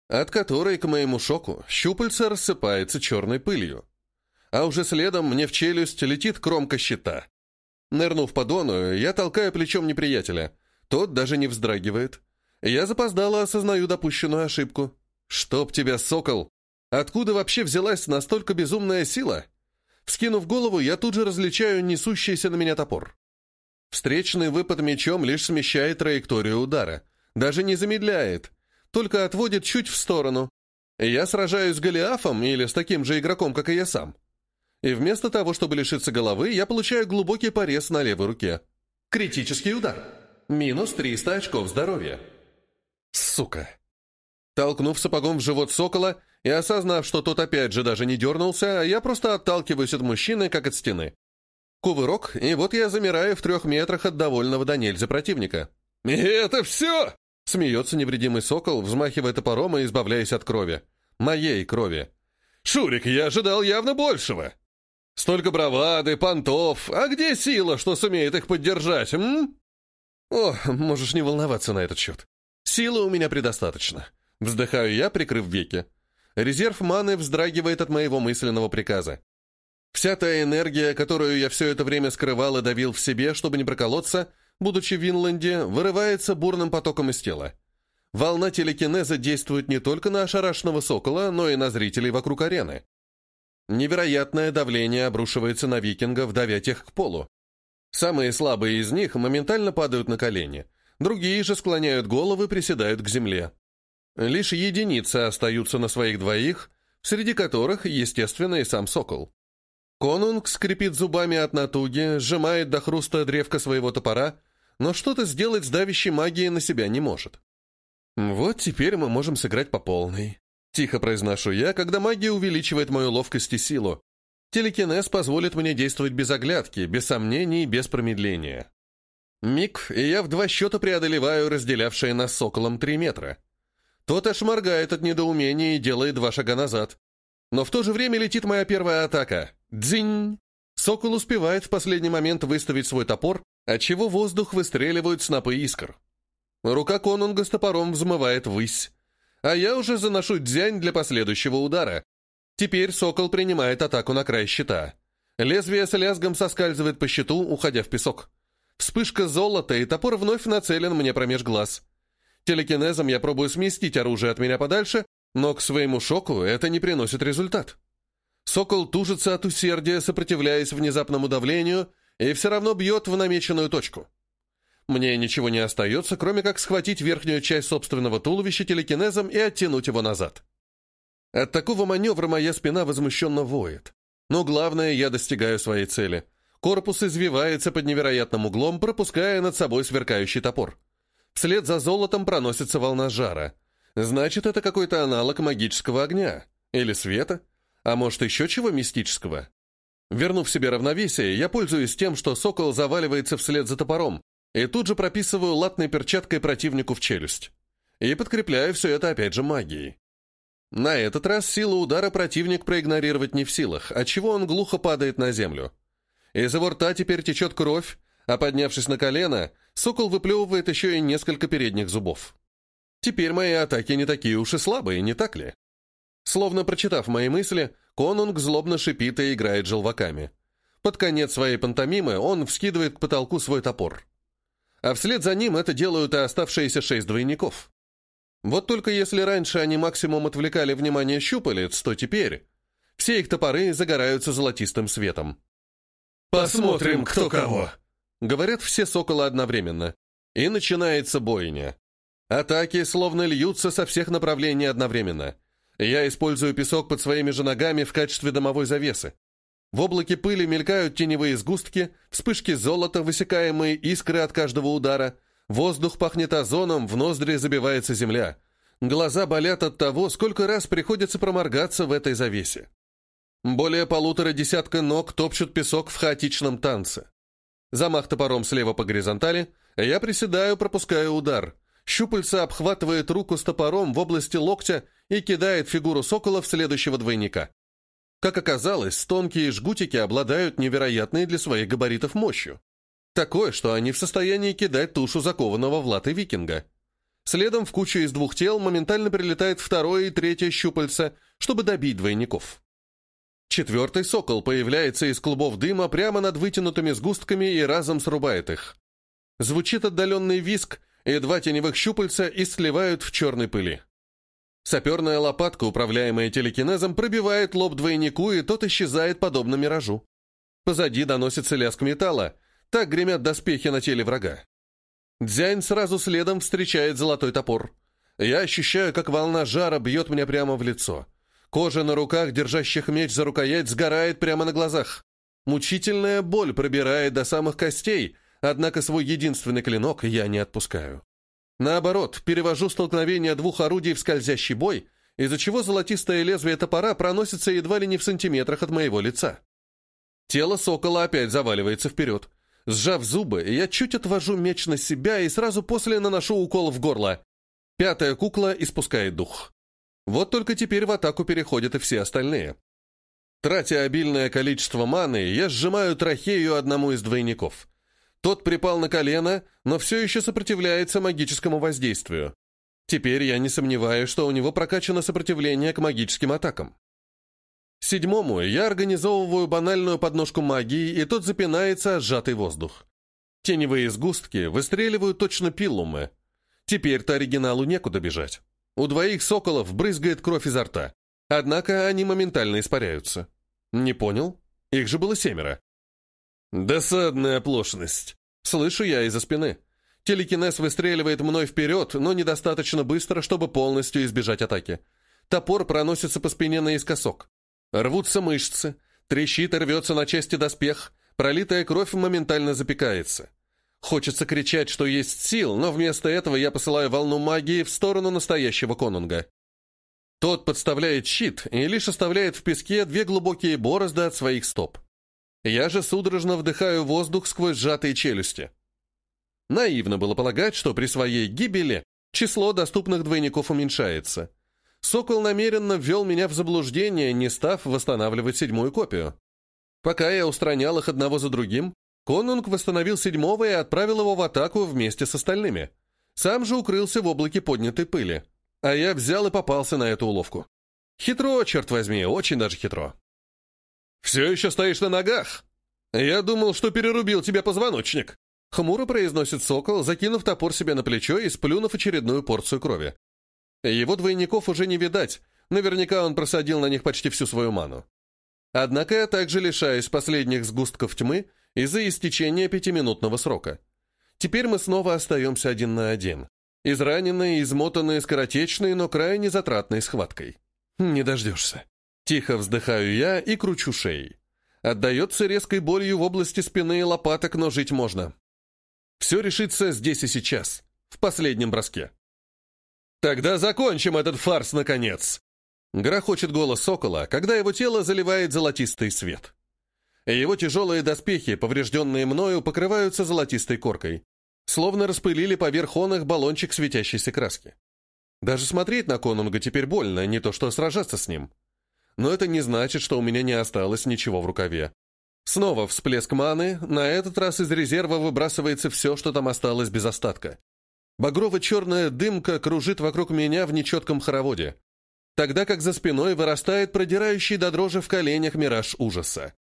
от которой, к моему шоку, щупальце рассыпается черной пылью. А уже следом мне в челюсть летит кромка щита. Нырнув по дону, я толкаю плечом неприятеля. Тот даже не вздрагивает. Я запоздало осознаю допущенную ошибку. «Чтоб тебя, сокол! Откуда вообще взялась настолько безумная сила?» Вскинув голову, я тут же различаю несущийся на меня топор. Встречный выпад мечом лишь смещает траекторию удара. Даже не замедляет только отводит чуть в сторону. Я сражаюсь с Голиафом или с таким же игроком, как и я сам. И вместо того, чтобы лишиться головы, я получаю глубокий порез на левой руке. Критический удар. Минус 300 очков здоровья. Сука. Толкнув сапогом в живот сокола и осознав, что тот опять же даже не дернулся, я просто отталкиваюсь от мужчины, как от стены. Кувырок, и вот я замираю в трех метрах от довольного до нельзя противника. «И это все!» Смеется невредимый сокол, взмахивая топором и избавляясь от крови. Моей крови. «Шурик, я ожидал явно большего. Столько бравады, понтов. А где сила, что сумеет их поддержать, м?» «О, можешь не волноваться на этот счет. Силы у меня предостаточно». Вздыхаю я, прикрыв веки. Резерв маны вздрагивает от моего мысленного приказа. Вся та энергия, которую я все это время скрывал и давил в себе, чтобы не проколоться, будучи в Винланде, вырывается бурным потоком из тела. Волна телекинеза действует не только на ошарашенного сокола, но и на зрителей вокруг арены. Невероятное давление обрушивается на викингов, давя тех к полу. Самые слабые из них моментально падают на колени, другие же склоняют головы, приседают к земле. Лишь единицы остаются на своих двоих, среди которых, естественно, и сам сокол. Конунг скрипит зубами от натуги, сжимает до хруста древко своего топора, но что-то сделать с давящей магией на себя не может. «Вот теперь мы можем сыграть по полной», — тихо произношу я, когда магия увеличивает мою ловкость и силу. Телекинез позволит мне действовать без оглядки, без сомнений без промедления. Миг, и я в два счета преодолеваю разделявшие нас соколом три метра. Тот аж моргает от недоумения и делает два шага назад. Но в то же время летит моя первая атака. Дзинь! Сокол успевает в последний момент выставить свой топор, отчего воздух выстреливают снопы искр. Рука конунга с топором взмывает ввысь. А я уже заношу дзянь для последующего удара. Теперь сокол принимает атаку на край щита. Лезвие с лязгом соскальзывает по щиту, уходя в песок. Вспышка золота, и топор вновь нацелен мне промеж глаз. Телекинезом я пробую сместить оружие от меня подальше, но к своему шоку это не приносит результат. Сокол тужится от усердия, сопротивляясь внезапному давлению, и все равно бьет в намеченную точку. Мне ничего не остается, кроме как схватить верхнюю часть собственного туловища телекинезом и оттянуть его назад. От такого маневра моя спина возмущенно воет. Но главное, я достигаю своей цели. Корпус извивается под невероятным углом, пропуская над собой сверкающий топор. Вслед за золотом проносится волна жара. Значит, это какой-то аналог магического огня. Или света. А может, еще чего мистического? Вернув себе равновесие, я пользуюсь тем, что сокол заваливается вслед за топором, и тут же прописываю латной перчаткой противнику в челюсть. И подкрепляю все это опять же магией. На этот раз силу удара противник проигнорировать не в силах, отчего он глухо падает на землю. Из его рта теперь течет кровь, а поднявшись на колено, сокол выплевывает еще и несколько передних зубов. Теперь мои атаки не такие уж и слабые, не так ли? Словно прочитав мои мысли, конунг злобно шипит и играет желваками. Под конец своей пантомимы он вскидывает к потолку свой топор а вслед за ним это делают и оставшиеся шесть двойников. Вот только если раньше они максимум отвлекали внимание щупалец, то теперь все их топоры загораются золотистым светом. «Посмотрим, кто кого!» Говорят все соколы одновременно. И начинается бойня. Атаки словно льются со всех направлений одновременно. Я использую песок под своими же ногами в качестве домовой завесы. В облаке пыли мелькают теневые сгустки, вспышки золота, высекаемые искры от каждого удара. Воздух пахнет озоном, в ноздри забивается земля. Глаза болят от того, сколько раз приходится проморгаться в этой завесе. Более полутора десятка ног топчут песок в хаотичном танце. Замах топором слева по горизонтали, я приседаю, пропускаю удар. Щупальца обхватывает руку с топором в области локтя и кидает фигуру сокола в следующего двойника. Как оказалось, тонкие жгутики обладают невероятной для своих габаритов мощью. Такое, что они в состоянии кидать тушу закованного в латы викинга. Следом в кучу из двух тел моментально прилетает второе и третье щупальце, чтобы добить двойников. Четвертый сокол появляется из клубов дыма прямо над вытянутыми сгустками и разом срубает их. Звучит отдаленный виск, и два теневых щупальца и сливают в черной пыли. Саперная лопатка, управляемая телекинезом, пробивает лоб двойнику, и тот исчезает подобно миражу. Позади доносится лязг металла. Так гремят доспехи на теле врага. Дзянь сразу следом встречает золотой топор. Я ощущаю, как волна жара бьет мне прямо в лицо. Кожа на руках, держащих меч за рукоять, сгорает прямо на глазах. Мучительная боль пробирает до самых костей, однако свой единственный клинок я не отпускаю. Наоборот, перевожу столкновение двух орудий в скользящий бой, из-за чего золотистое лезвие топора проносится едва ли не в сантиметрах от моего лица. Тело сокола опять заваливается вперед. Сжав зубы, я чуть отвожу меч на себя и сразу после наношу укол в горло. Пятая кукла испускает дух. Вот только теперь в атаку переходят и все остальные. Тратя обильное количество маны, я сжимаю трахею одному из двойников. Тот припал на колено, но все еще сопротивляется магическому воздействию. Теперь я не сомневаюсь, что у него прокачано сопротивление к магическим атакам. Седьмому я организовываю банальную подножку магии, и тот запинается о сжатый воздух. Теневые сгустки выстреливают точно пиллумы. Теперь-то оригиналу некуда бежать. У двоих соколов брызгает кровь изо рта. Однако они моментально испаряются. Не понял? Их же было семеро. «Досадная оплошность!» Слышу я из-за спины. Телекинез выстреливает мной вперед, но недостаточно быстро, чтобы полностью избежать атаки. Топор проносится по спине наискосок. Рвутся мышцы, трещит и рвется на части доспех, пролитая кровь моментально запекается. Хочется кричать, что есть сил, но вместо этого я посылаю волну магии в сторону настоящего конунга. Тот подставляет щит и лишь оставляет в песке две глубокие борозды от своих стоп. Я же судорожно вдыхаю воздух сквозь сжатые челюсти. Наивно было полагать, что при своей гибели число доступных двойников уменьшается. Сокол намеренно ввел меня в заблуждение, не став восстанавливать седьмую копию. Пока я устранял их одного за другим, Конунг восстановил седьмого и отправил его в атаку вместе с остальными. Сам же укрылся в облаке поднятой пыли. А я взял и попался на эту уловку. Хитро, черт возьми, очень даже хитро. «Все еще стоишь на ногах? Я думал, что перерубил тебе позвоночник», Хмуро произносит сокол, закинув топор себе на плечо и сплюнув очередную порцию крови. Его двойников уже не видать, наверняка он просадил на них почти всю свою ману. Однако я также лишаюсь последних сгустков тьмы из-за истечения пятиминутного срока. Теперь мы снова остаемся один на один. Израненные, измотанные, скоротечной, но крайне затратной схваткой. Не дождешься. Тихо вздыхаю я и кручу шеей. Отдается резкой болью в области спины и лопаток, но жить можно. Все решится здесь и сейчас, в последнем броске. «Тогда закончим этот фарс, наконец!» Грохочет голос сокола, когда его тело заливает золотистый свет. Его тяжелые доспехи, поврежденные мною, покрываются золотистой коркой. Словно распылили поверх он баллончик светящейся краски. Даже смотреть на конунга теперь больно, не то что сражаться с ним. Но это не значит, что у меня не осталось ничего в рукаве. Снова всплеск маны, на этот раз из резерва выбрасывается все, что там осталось без остатка. Багрово-черная дымка кружит вокруг меня в нечетком хороводе, тогда как за спиной вырастает продирающий до дрожи в коленях мираж ужаса.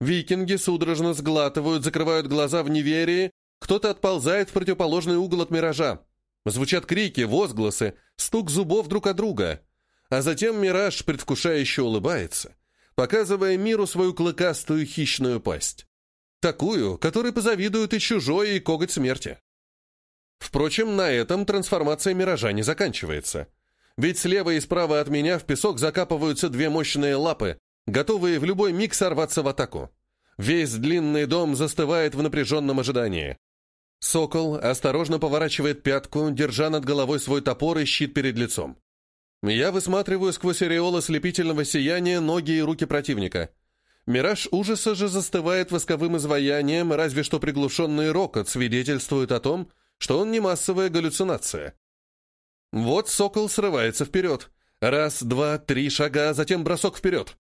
Викинги судорожно сглатывают, закрывают глаза в неверии, кто-то отползает в противоположный угол от миража. Звучат крики, возгласы, стук зубов друг от друга. А затем мираж предвкушающе улыбается, показывая миру свою клыкастую хищную пасть. Такую, которой позавидуют и чужой, и коготь смерти. Впрочем, на этом трансформация миража не заканчивается. Ведь слева и справа от меня в песок закапываются две мощные лапы, готовые в любой миг сорваться в атаку. Весь длинный дом застывает в напряженном ожидании. Сокол осторожно поворачивает пятку, держа над головой свой топор и щит перед лицом. Я высматриваю сквозь ореол ослепительного сияния ноги и руки противника. Мираж ужаса же застывает восковым изваянием, разве что приглушенный рокот свидетельствует о том, что он не массовая галлюцинация. Вот сокол срывается вперед. Раз, два, три шага, затем бросок вперед.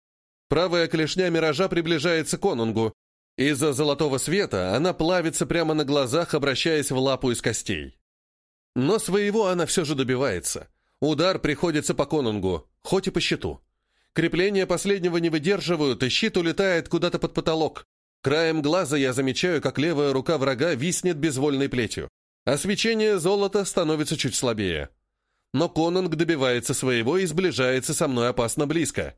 Правая клешня миража приближается к конунгу. Из-за золотого света она плавится прямо на глазах, обращаясь в лапу из костей. Но своего она все же добивается. Удар приходится по конунгу, хоть и по щиту. Крепления последнего не выдерживают, и щит улетает куда-то под потолок. Краем глаза я замечаю, как левая рука врага виснет безвольной плетью а свечение золота становится чуть слабее. Но Конанг добивается своего и сближается со мной опасно близко.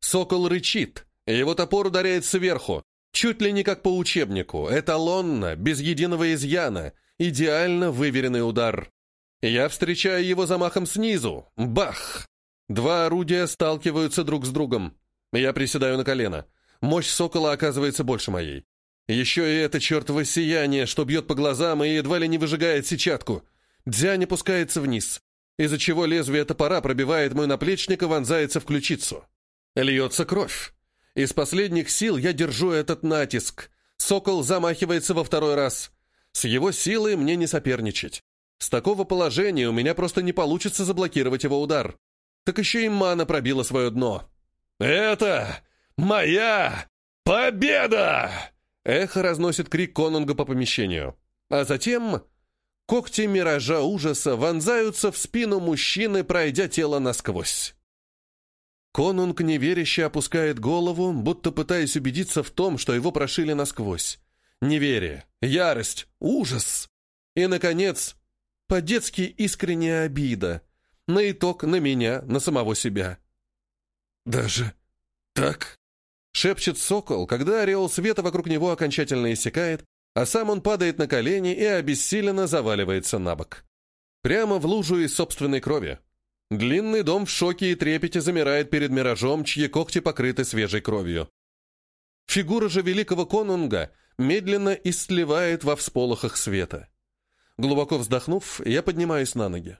Сокол рычит, его топор ударяет сверху, чуть ли не как по учебнику, эталонно, без единого изъяна, идеально выверенный удар. Я встречаю его замахом снизу. Бах! Два орудия сталкиваются друг с другом. Я приседаю на колено. Мощь сокола оказывается больше моей. Еще и это чертово сияние, что бьет по глазам и едва ли не выжигает сетчатку. Дзянь опускается вниз, из-за чего лезвие топора пробивает мой наплечник и вонзается в ключицу. Льется кровь. Из последних сил я держу этот натиск. Сокол замахивается во второй раз. С его силой мне не соперничать. С такого положения у меня просто не получится заблокировать его удар. Так еще и мана пробила свое дно. «Это моя победа!» Эхо разносит крик конунга по помещению. А затем когти миража ужаса вонзаются в спину мужчины, пройдя тело насквозь. Конунг неверяще опускает голову, будто пытаясь убедиться в том, что его прошили насквозь. Неверие, ярость, ужас. И, наконец, по-детски искренняя обида. На итог, на меня, на самого себя. «Даже так?» Шепчет сокол, когда ореол света вокруг него окончательно иссякает, а сам он падает на колени и обессиленно заваливается на бок. Прямо в лужу из собственной крови. Длинный дом в шоке и трепете замирает перед миражом, чьи когти покрыты свежей кровью. Фигура же великого конунга медленно исливает во всполохах света. Глубоко вздохнув, я поднимаюсь на ноги.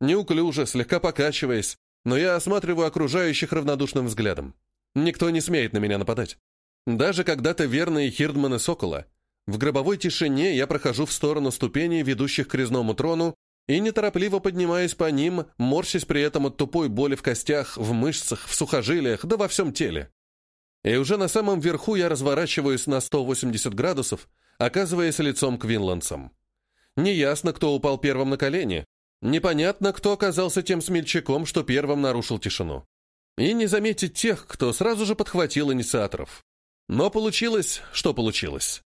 Неуклюже, слегка покачиваясь, но я осматриваю окружающих равнодушным взглядом. Никто не смеет на меня нападать. Даже когда-то верные Хирдманы Сокола. В гробовой тишине я прохожу в сторону ступеней, ведущих к резному трону, и неторопливо поднимаюсь по ним, морщась при этом от тупой боли в костях, в мышцах, в сухожилиях, да во всем теле. И уже на самом верху я разворачиваюсь на 180 градусов, оказываясь лицом к винландцам. Неясно, кто упал первым на колени. Непонятно, кто оказался тем смельчаком, что первым нарушил тишину и не заметить тех, кто сразу же подхватил инициаторов. Но получилось, что получилось.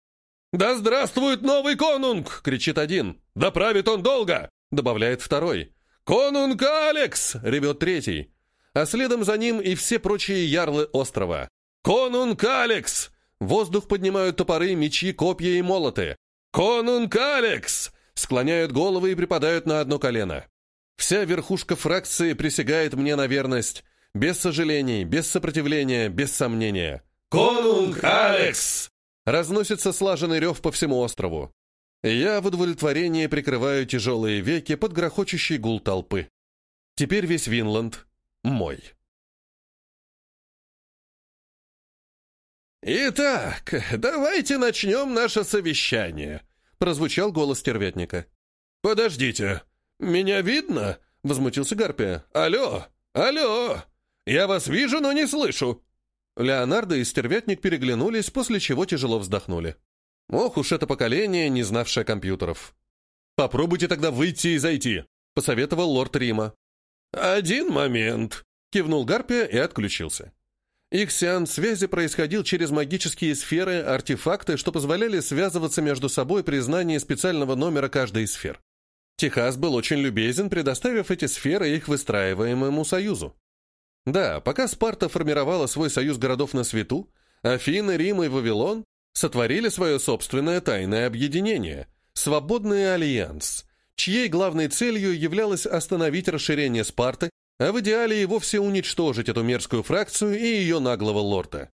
«Да здравствует новый конунг!» — кричит один. «Да правит он долго!» — добавляет второй. «Конунг Алекс!» — ревет третий. А следом за ним и все прочие ярлы острова. «Конунг Алекс!» Воздух поднимают топоры, мечи, копья и молоты. «Конунг Алекс!» Склоняют головы и припадают на одно колено. Вся верхушка фракции присягает мне на верность. Без сожалений, без сопротивления, без сомнения. «Конунг Алекс!» Разносится слаженный рев по всему острову. Я в удовлетворении прикрываю тяжелые веки под грохочущий гул толпы. Теперь весь Винланд мой. «Итак, давайте начнем наше совещание», — прозвучал голос терветника. «Подождите, меня видно?» — возмутился Гарпия. «Алло, алло, я вас вижу, но не слышу». Леонардо и стервятник переглянулись, после чего тяжело вздохнули. Ох уж это поколение, не знавшее компьютеров. «Попробуйте тогда выйти и зайти», — посоветовал лорд Рима. «Один момент», — кивнул Гарпия и отключился. Их сеанс связи происходил через магические сферы, артефакты, что позволяли связываться между собой при знании специального номера каждой из сфер. Техас был очень любезен, предоставив эти сферы их выстраиваемому союзу. Да, пока Спарта формировала свой союз городов на свету, Афины, Рим и Вавилон сотворили свое собственное тайное объединение – Свободный Альянс, чьей главной целью являлось остановить расширение Спарты а в идеале и вовсе уничтожить эту мерзкую фракцию и ее наглого лорда.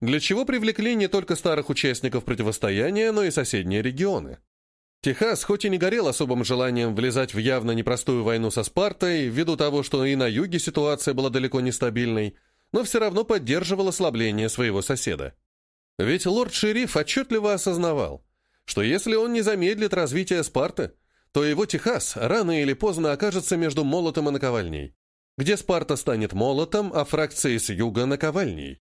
Для чего привлекли не только старых участников противостояния, но и соседние регионы. Техас хоть и не горел особым желанием влезать в явно непростую войну со Спартой, ввиду того, что и на юге ситуация была далеко не стабильной, но все равно поддерживал ослабление своего соседа. Ведь лорд-шериф отчетливо осознавал, что если он не замедлит развитие Спарты, то его Техас рано или поздно окажется между молотом и наковальней где Спарта станет молотом, а фракции с юга — наковальней.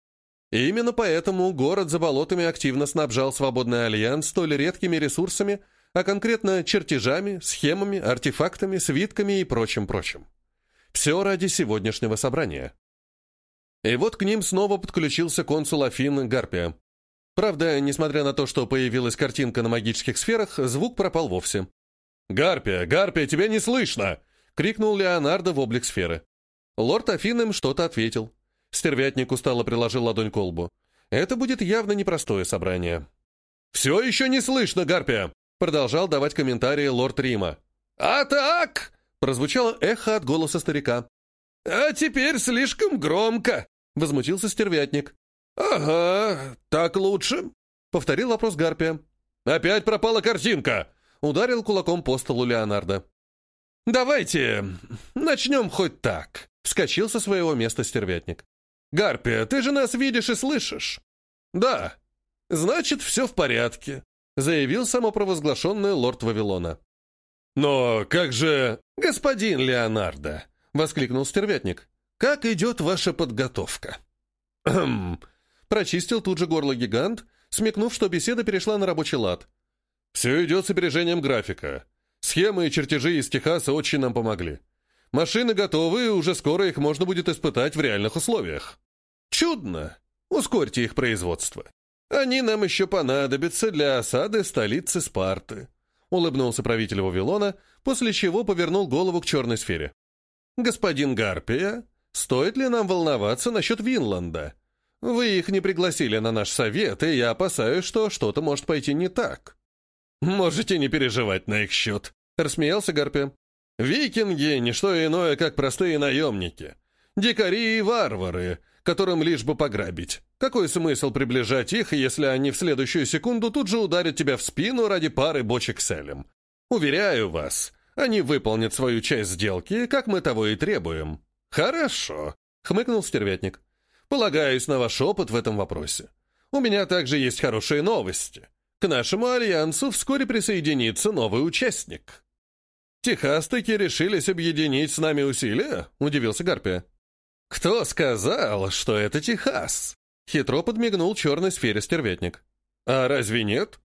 И именно поэтому город за болотами активно снабжал Свободный Альянс столь редкими ресурсами, а конкретно чертежами, схемами, артефактами, свитками и прочим-прочим. Все ради сегодняшнего собрания. И вот к ним снова подключился консул Афин Гарпия. Правда, несмотря на то, что появилась картинка на магических сферах, звук пропал вовсе. «Гарпия, Гарпия, тебя не слышно!» — крикнул Леонардо в облик сферы. Лорд Афин им что-то ответил. Стервятник устало приложил ладонь к лбу. Это будет явно непростое собрание. «Все еще не слышно, Гарпия!» Продолжал давать комментарии лорд Рима. «А так!» Прозвучало эхо от голоса старика. «А теперь слишком громко!» Возмутился стервятник. «Ага, так лучше?» Повторил вопрос Гарпия. «Опять пропала картинка!» Ударил кулаком по столу Леонардо. «Давайте начнем хоть так», Вскочил со своего места стервятник. «Гарпия, ты же нас видишь и слышишь?» «Да. Значит, все в порядке», — заявил самопровозглашенный лорд Вавилона. «Но как же...» «Господин Леонардо», — воскликнул стервятник, — «как идет ваша подготовка?» «Хм...» — прочистил тут же горло гигант, смекнув, что беседа перешла на рабочий лад. «Все идет с опережением графика. Схемы и чертежи из Техаса очень нам помогли. Машины готовы, и уже скоро их можно будет испытать в реальных условиях. Чудно. Ускорьте их производство. Они нам еще понадобятся для осады столицы Спарты. Улыбнулся правитель Вавилона, после чего повернул голову к черной сфере. «Господин Гарпия, стоит ли нам волноваться насчет Винланда? Вы их не пригласили на наш совет, и я опасаюсь, что что-то может пойти не так». «Можете не переживать на их счет», — рассмеялся Гарпия. Викинги — не что иное, как простые наемники. Дикари и варвары, которым лишь бы пограбить. Какой смысл приближать их, если они в следующую секунду тут же ударят тебя в спину ради пары бочек с элем? Уверяю вас, они выполнят свою часть сделки, как мы того и требуем. Хорошо, хмыкнул стервятник. Полагаюсь на ваш опыт в этом вопросе. У меня также есть хорошие новости. К нашему альянсу вскоре присоединится новый участник. «Техастыки решились объединить с нами усилия?» — удивился Гарпия. «Кто сказал, что это Техас?» — хитро подмигнул черной сфере стерветник. «А разве нет?»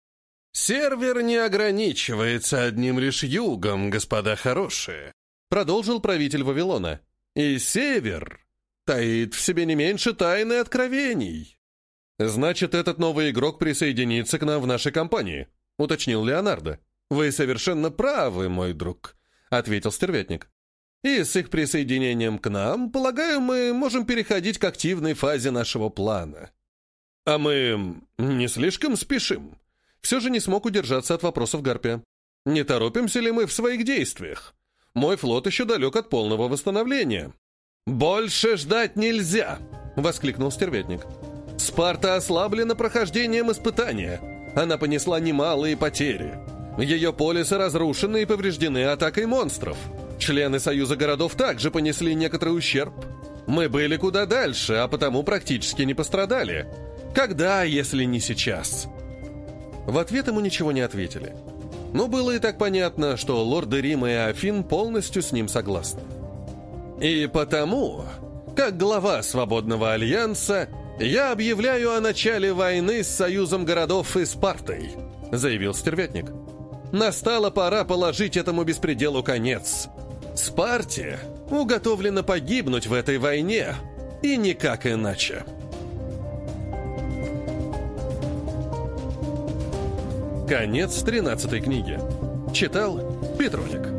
«Сервер не ограничивается одним лишь югом, господа хорошие», — продолжил правитель Вавилона. «И север таит в себе не меньше тайны откровений. «Значит, этот новый игрок присоединится к нам в нашей компании», — уточнил Леонардо. «Вы совершенно правы, мой друг», — ответил стервятник. «И с их присоединением к нам, полагаю, мы можем переходить к активной фазе нашего плана». «А мы не слишком спешим?» Все же не смог удержаться от вопросов Гарпия. «Не торопимся ли мы в своих действиях? Мой флот еще далек от полного восстановления». «Больше ждать нельзя!» — воскликнул стервятник. Спарта ослаблена прохождением испытания. Она понесла немалые потери. Ее полисы разрушены и повреждены атакой монстров. Члены Союза городов также понесли некоторый ущерб. Мы были куда дальше, а потому практически не пострадали. Когда, если не сейчас?» В ответ ему ничего не ответили. Но было и так понятно, что лорды Рима и Афин полностью с ним согласны. «И потому, как глава Свободного Альянса, «Я объявляю о начале войны с Союзом городов и Спартой», — заявил стервятник. «Настала пора положить этому беспределу конец. Спарте уготовлено погибнуть в этой войне, и никак иначе». Конец 13 книги. Читал Петролик.